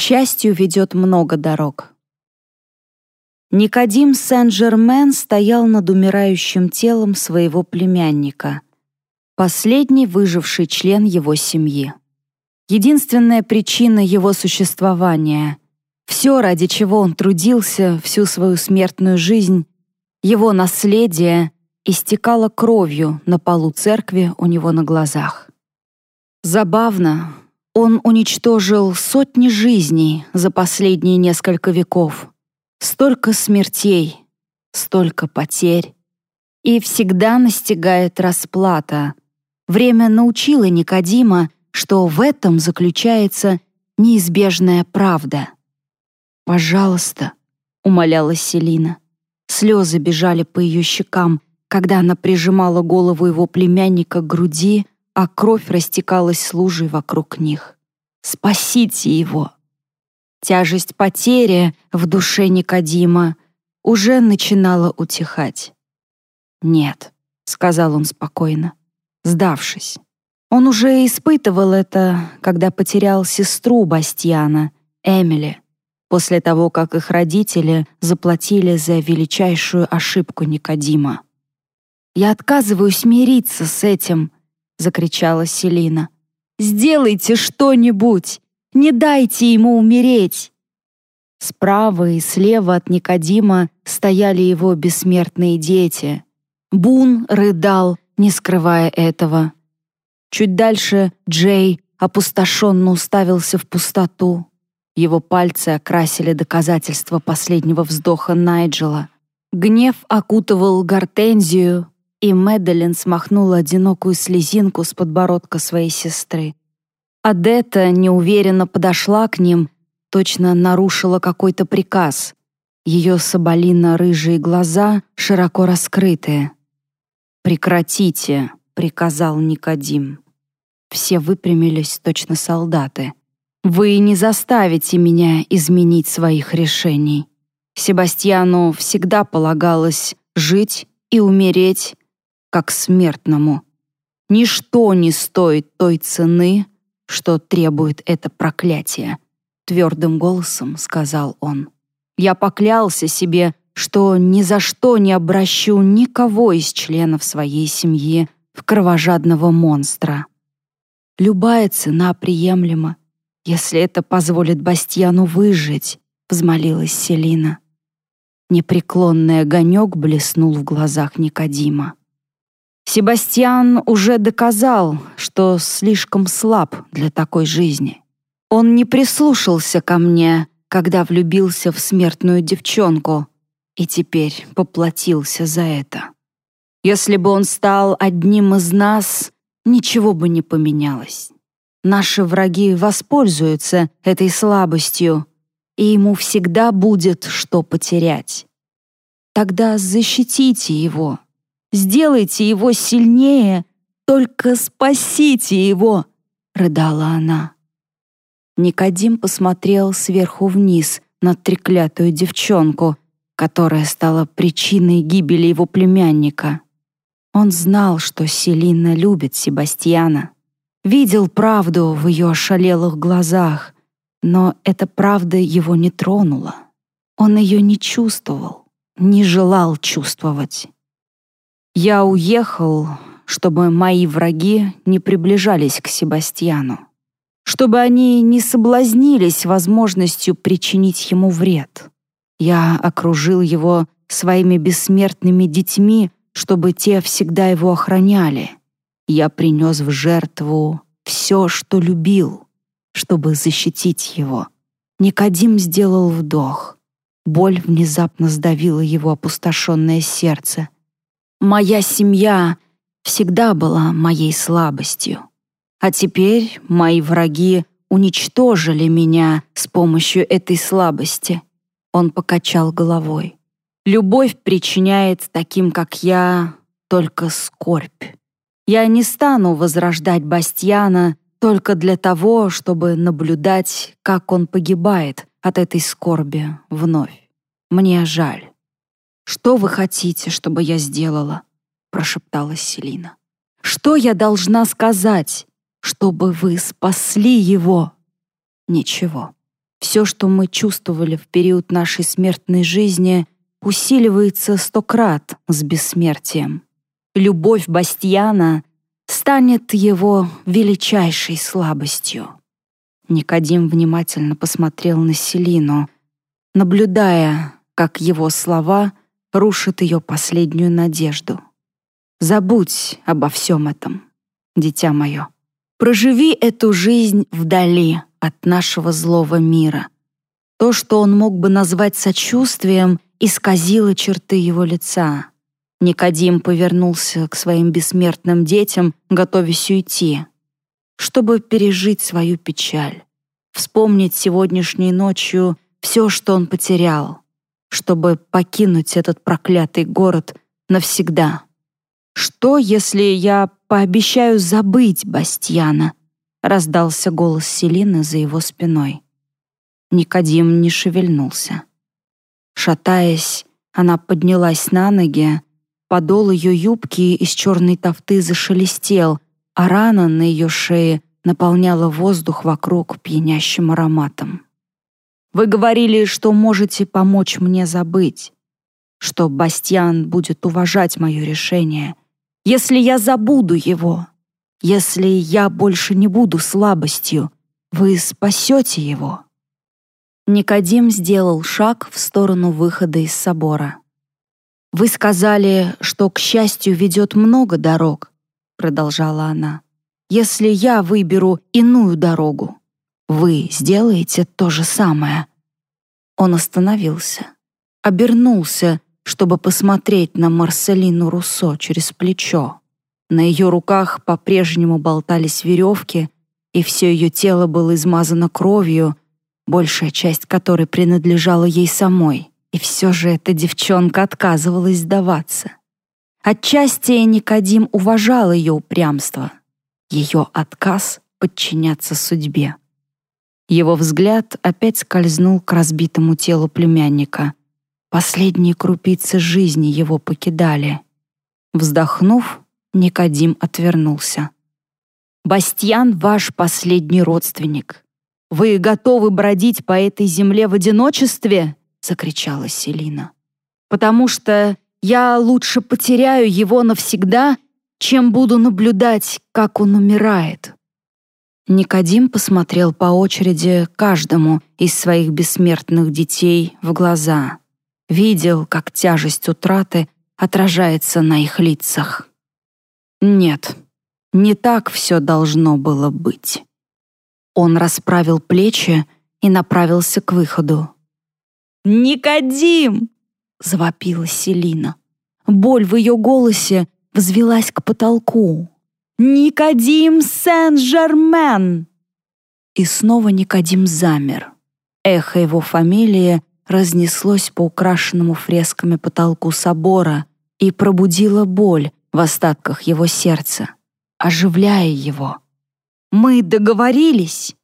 счастью, ведет много дорог. Никодим Сен-Жермен стоял над умирающим телом своего племянника, последний выживший член его семьи. Единственная причина его существования, все, ради чего он трудился всю свою смертную жизнь, его наследие истекало кровью на полу церкви у него на глазах. Забавно, он уничтожил сотни жизней за последние несколько веков, Столько смертей, столько потерь. И всегда настигает расплата. Время научило Никодима, что в этом заключается неизбежная правда. «Пожалуйста», — умоляла Селина. Слезы бежали по ее щекам, когда она прижимала голову его племянника к груди, а кровь растекалась лужей вокруг них. «Спасите его!» Тяжесть потери в душе Никодима уже начинала утихать. «Нет», — сказал он спокойно, сдавшись. Он уже испытывал это, когда потерял сестру Бастьяна, Эмили, после того, как их родители заплатили за величайшую ошибку Никодима. «Я отказываюсь мириться с этим», — закричала Селина. «Сделайте что-нибудь! Не дайте ему умереть!» Справа и слева от Никодима стояли его бессмертные дети. Бун рыдал, не скрывая этого. Чуть дальше Джей опустошенно уставился в пустоту. Его пальцы окрасили доказательства последнего вздоха Найджела. Гнев окутывал гортензию, и Мэдалин смахнула одинокую слезинку с подбородка своей сестры. Адетта неуверенно подошла к ним, точно нарушила какой-то приказ. Ее соболино-рыжие глаза широко раскрытые. «Прекратите», — приказал Никодим. Все выпрямились, точно солдаты. «Вы не заставите меня изменить своих решений. Себастьяну всегда полагалось жить и умереть, как смертному. Ничто не стоит той цены, что требует это проклятие», — твердым голосом сказал он. «Я поклялся себе, что ни за что не обращу никого из членов своей семьи в кровожадного монстра. Любая цена приемлема, если это позволит Бастьяну выжить», — взмолилась Селина. Непреклонный огонек блеснул в глазах Никодима. Себастьян уже доказал, что слишком слаб для такой жизни. Он не прислушался ко мне, когда влюбился в смертную девчонку, и теперь поплатился за это. Если бы он стал одним из нас, ничего бы не поменялось. Наши враги воспользуются этой слабостью, и ему всегда будет что потерять. Тогда защитите его, Сделайте его сильнее, только спасите его!» — рыдала она. Никодим посмотрел сверху вниз на треклятую девчонку, которая стала причиной гибели его племянника. Он знал, что Селина любит Себастьяна. Видел правду в ее ошалелых глазах, но эта правда его не тронула. Он ее не чувствовал, не желал чувствовать. Я уехал, чтобы мои враги не приближались к Себастьяну, чтобы они не соблазнились возможностью причинить ему вред. Я окружил его своими бессмертными детьми, чтобы те всегда его охраняли. Я принес в жертву все, что любил, чтобы защитить его. Никодим сделал вдох. Боль внезапно сдавила его опустошенное сердце — Моя семья всегда была моей слабостью. А теперь мои враги уничтожили меня с помощью этой слабости. Он покачал головой. Любовь причиняет таким, как я, только скорбь. Я не стану возрождать Бастьяна только для того, чтобы наблюдать, как он погибает от этой скорби вновь. Мне жаль. «Что вы хотите, чтобы я сделала?» — прошептала Селина. «Что я должна сказать, чтобы вы спасли его?» «Ничего. Все, что мы чувствовали в период нашей смертной жизни, усиливается сто крат с бессмертием. Любовь Бастьяна станет его величайшей слабостью. Никодим внимательно посмотрел на Селину, наблюдая, как его слова рушат ее последнюю надежду. «Забудь обо всем этом, дитя мое. Проживи эту жизнь вдали от нашего злого мира. То, что он мог бы назвать сочувствием, исказило черты его лица. Никодим повернулся к своим бессмертным детям, готовясь уйти, чтобы пережить свою печаль, вспомнить сегодняшней ночью все, что он потерял, чтобы покинуть этот проклятый город навсегда. «Что, если я пообещаю забыть Бастьяна?» — раздался голос Селины за его спиной. Никодим не шевельнулся. Шатаясь, она поднялась на ноги, подол ее юбки из черной тофты зашелестел, а рана на ее шее наполняла воздух вокруг пьянящим ароматом. «Вы говорили, что можете помочь мне забыть, что Бастьян будет уважать мое решение, если я забуду его, если я больше не буду слабостью, вы спасете его». Никодим сделал шаг в сторону выхода из собора. «Вы сказали, что, к счастью, ведет много дорог», — продолжала она. «Если я выберу иную дорогу, вы сделаете то же самое». Он остановился, обернулся, чтобы посмотреть на Марселину Руссо через плечо. На ее руках по-прежнему болтались веревки, и все ее тело было измазано кровью, большая часть которой принадлежала ей самой. И все же эта девчонка отказывалась сдаваться. Отчасти Никодим уважал ее упрямство, ее отказ подчиняться судьбе. Его взгляд опять скользнул к разбитому телу племянника. Последние крупицы жизни его покидали. Вздохнув, Никодим отвернулся. «Бастьян — ваш последний родственник. «Вы готовы бродить по этой земле в одиночестве?» — закричала Селина. «Потому что я лучше потеряю его навсегда, чем буду наблюдать, как он умирает». Никодим посмотрел по очереди каждому из своих бессмертных детей в глаза. Видел, как тяжесть утраты отражается на их лицах. Нет, не так все должно было быть. Он расправил плечи и направился к выходу. «Никодим!» — завопила Селина. Боль в ее голосе взвелась к потолку. «Никодим Сен-Жермен!» И снова Никодим замер. Эхо его фамилии разнеслось по украшенному фресками потолку собора и пробудило боль в остатках его сердца, оживляя его. Мы договорились.